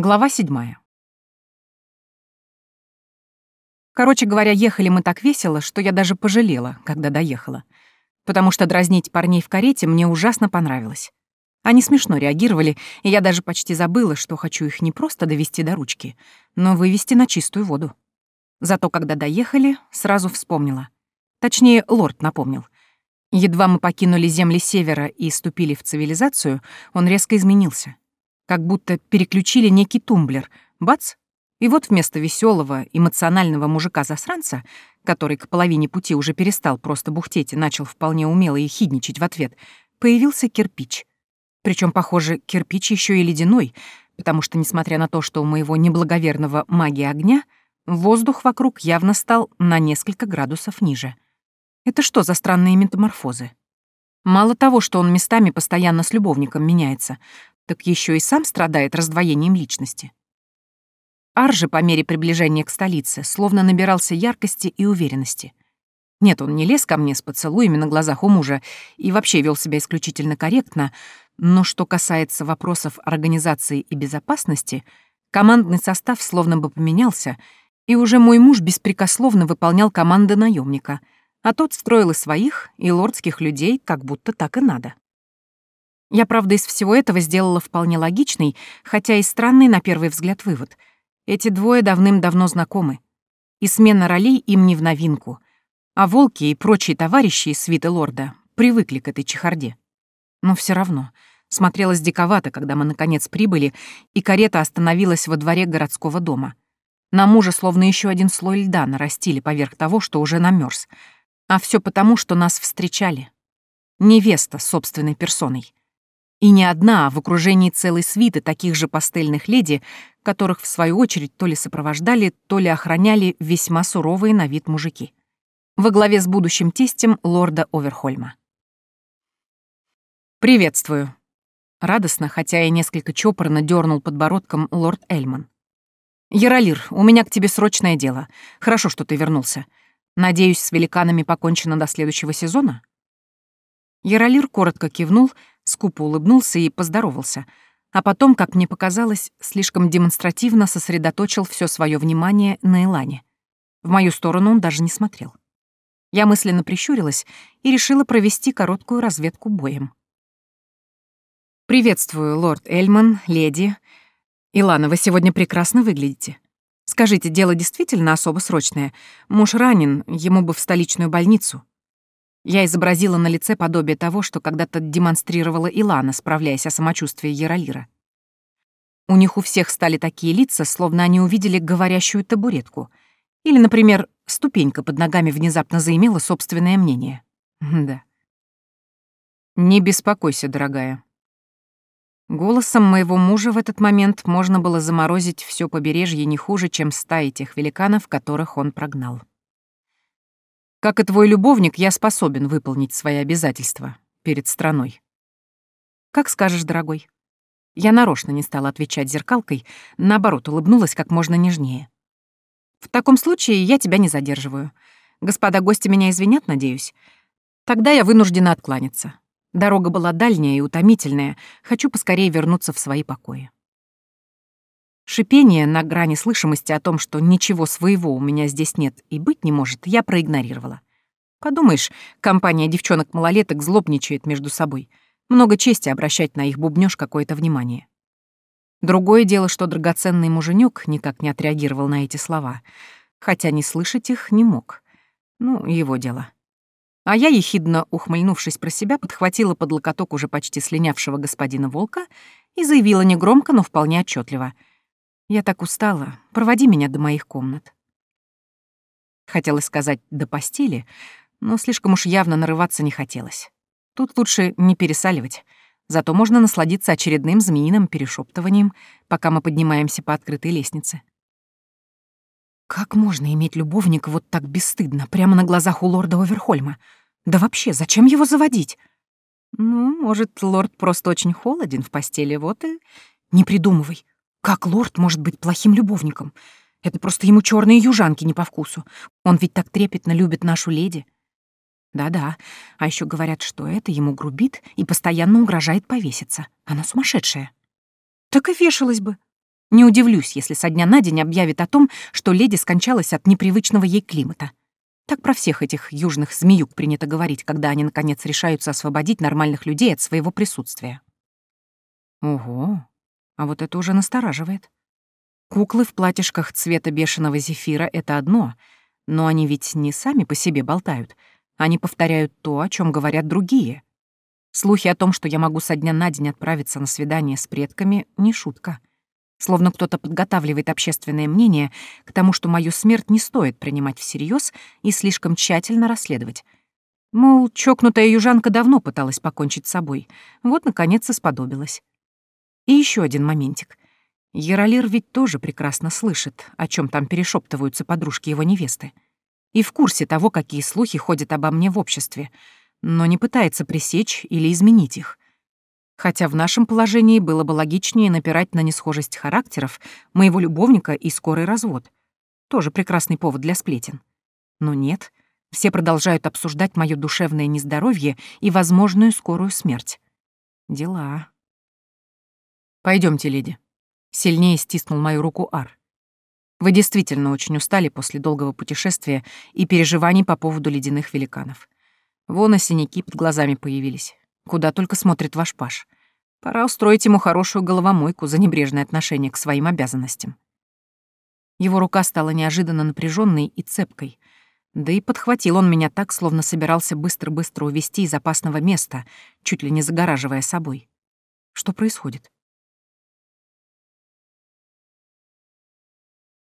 Глава седьмая. Короче говоря, ехали мы так весело, что я даже пожалела, когда доехала. Потому что дразнить парней в карете мне ужасно понравилось. Они смешно реагировали, и я даже почти забыла, что хочу их не просто довести до ручки, но вывести на чистую воду. Зато когда доехали, сразу вспомнила. Точнее, лорд напомнил. Едва мы покинули земли Севера и ступили в цивилизацию, он резко изменился — как будто переключили некий тумблер. Бац! И вот вместо веселого, эмоционального мужика-засранца, который к половине пути уже перестал просто бухтеть и начал вполне умело и хидничать в ответ, появился кирпич. Причем, похоже, кирпич еще и ледяной, потому что, несмотря на то, что у моего неблаговерного магии огня, воздух вокруг явно стал на несколько градусов ниже. Это что за странные метаморфозы? Мало того, что он местами постоянно с любовником меняется, так еще и сам страдает раздвоением личности. Ар же по мере приближения к столице словно набирался яркости и уверенности. Нет, он не лез ко мне с поцелуями на глазах у мужа и вообще вел себя исключительно корректно, но что касается вопросов организации и безопасности, командный состав словно бы поменялся, и уже мой муж беспрекословно выполнял команды наемника, а тот строил и своих, и лордских людей, как будто так и надо. Я, правда, из всего этого сделала вполне логичный, хотя и странный на первый взгляд вывод. Эти двое давным-давно знакомы. И смена ролей им не в новинку. А волки и прочие товарищи из свиты лорда привыкли к этой чехарде. Но все равно смотрелось диковато, когда мы наконец прибыли, и карета остановилась во дворе городского дома. На мужа словно еще один слой льда нарастили поверх того, что уже намерз. А все потому, что нас встречали. Невеста собственной персоной. И не одна, а в окружении целой свиты таких же пастельных леди, которых, в свою очередь, то ли сопровождали, то ли охраняли весьма суровые на вид мужики. Во главе с будущим тестем лорда Оверхольма. «Приветствую», — радостно, хотя и несколько чопорно дернул подбородком лорд Эльман. «Яролир, у меня к тебе срочное дело. Хорошо, что ты вернулся. Надеюсь, с великанами покончено до следующего сезона?» Яролир коротко кивнул, скупо улыбнулся и поздоровался, а потом, как мне показалось, слишком демонстративно сосредоточил все свое внимание на Илане. В мою сторону он даже не смотрел. Я мысленно прищурилась и решила провести короткую разведку боем. «Приветствую, лорд Эльман, леди. Илана, вы сегодня прекрасно выглядите. Скажите, дело действительно особо срочное. Муж ранен, ему бы в столичную больницу. Я изобразила на лице подобие того, что когда-то демонстрировала Илана, справляясь о самочувствии Яролира. У них у всех стали такие лица, словно они увидели говорящую табуретку. Или, например, ступенька под ногами внезапно заимела собственное мнение. Да. «Не беспокойся, дорогая». Голосом моего мужа в этот момент можно было заморозить все побережье не хуже, чем стаи тех великанов, которых он прогнал. Как и твой любовник, я способен выполнить свои обязательства перед страной. Как скажешь, дорогой. Я нарочно не стала отвечать зеркалкой, наоборот, улыбнулась как можно нежнее. В таком случае я тебя не задерживаю. Господа гости меня извинят, надеюсь. Тогда я вынуждена откланяться. Дорога была дальняя и утомительная, хочу поскорее вернуться в свои покои. Шипение на грани слышимости о том, что ничего своего у меня здесь нет и быть не может, я проигнорировала. Подумаешь, компания девчонок-малолеток злобничает между собой. Много чести обращать на их бубнёж какое-то внимание. Другое дело, что драгоценный муженек никак не отреагировал на эти слова, хотя не слышать их не мог. Ну, его дело. А я, ехидно ухмыльнувшись про себя, подхватила под локоток уже почти слинявшего господина Волка и заявила негромко, но вполне отчетливо — я так устала. Проводи меня до моих комнат. Хотелось сказать «до постели», но слишком уж явно нарываться не хотелось. Тут лучше не пересаливать. Зато можно насладиться очередным змеиным перешептыванием, пока мы поднимаемся по открытой лестнице. Как можно иметь любовника вот так бесстыдно, прямо на глазах у лорда Оверхольма? Да вообще, зачем его заводить? Ну, может, лорд просто очень холоден в постели, вот и... Не придумывай. Как лорд может быть плохим любовником? Это просто ему черные южанки не по вкусу. Он ведь так трепетно любит нашу леди. Да-да, а еще говорят, что это ему грубит и постоянно угрожает повеситься. Она сумасшедшая. Так и вешалась бы. Не удивлюсь, если со дня на день объявит о том, что леди скончалась от непривычного ей климата. Так про всех этих южных змеюк принято говорить, когда они, наконец, решаются освободить нормальных людей от своего присутствия. Ого, а вот это уже настораживает. Куклы в платьишках цвета бешеного зефира — это одно, но они ведь не сами по себе болтают. Они повторяют то, о чем говорят другие. Слухи о том, что я могу со дня на день отправиться на свидание с предками, — не шутка. Словно кто-то подготавливает общественное мнение к тому, что мою смерть не стоит принимать всерьез и слишком тщательно расследовать. Мол, чокнутая южанка давно пыталась покончить с собой. Вот, наконец, и сподобилась. И еще один моментик. Яролир ведь тоже прекрасно слышит, о чем там перешептываются подружки его невесты. И в курсе того, какие слухи ходят обо мне в обществе, но не пытается пресечь или изменить их. Хотя в нашем положении было бы логичнее напирать на несхожесть характеров моего любовника и скорый развод. Тоже прекрасный повод для сплетен. Но нет, все продолжают обсуждать мое душевное нездоровье и возможную скорую смерть. Дела. Пойдемте, леди. Сильнее стиснул мою руку Ар. Вы действительно очень устали после долгого путешествия и переживаний по поводу ледяных великанов. Вон и синяки под глазами появились. Куда только смотрит ваш Паш. Пора устроить ему хорошую головомойку за небрежное отношение к своим обязанностям. Его рука стала неожиданно напряженной и цепкой. Да и подхватил он меня так, словно собирался быстро-быстро увести из опасного места, чуть ли не загораживая собой. Что происходит?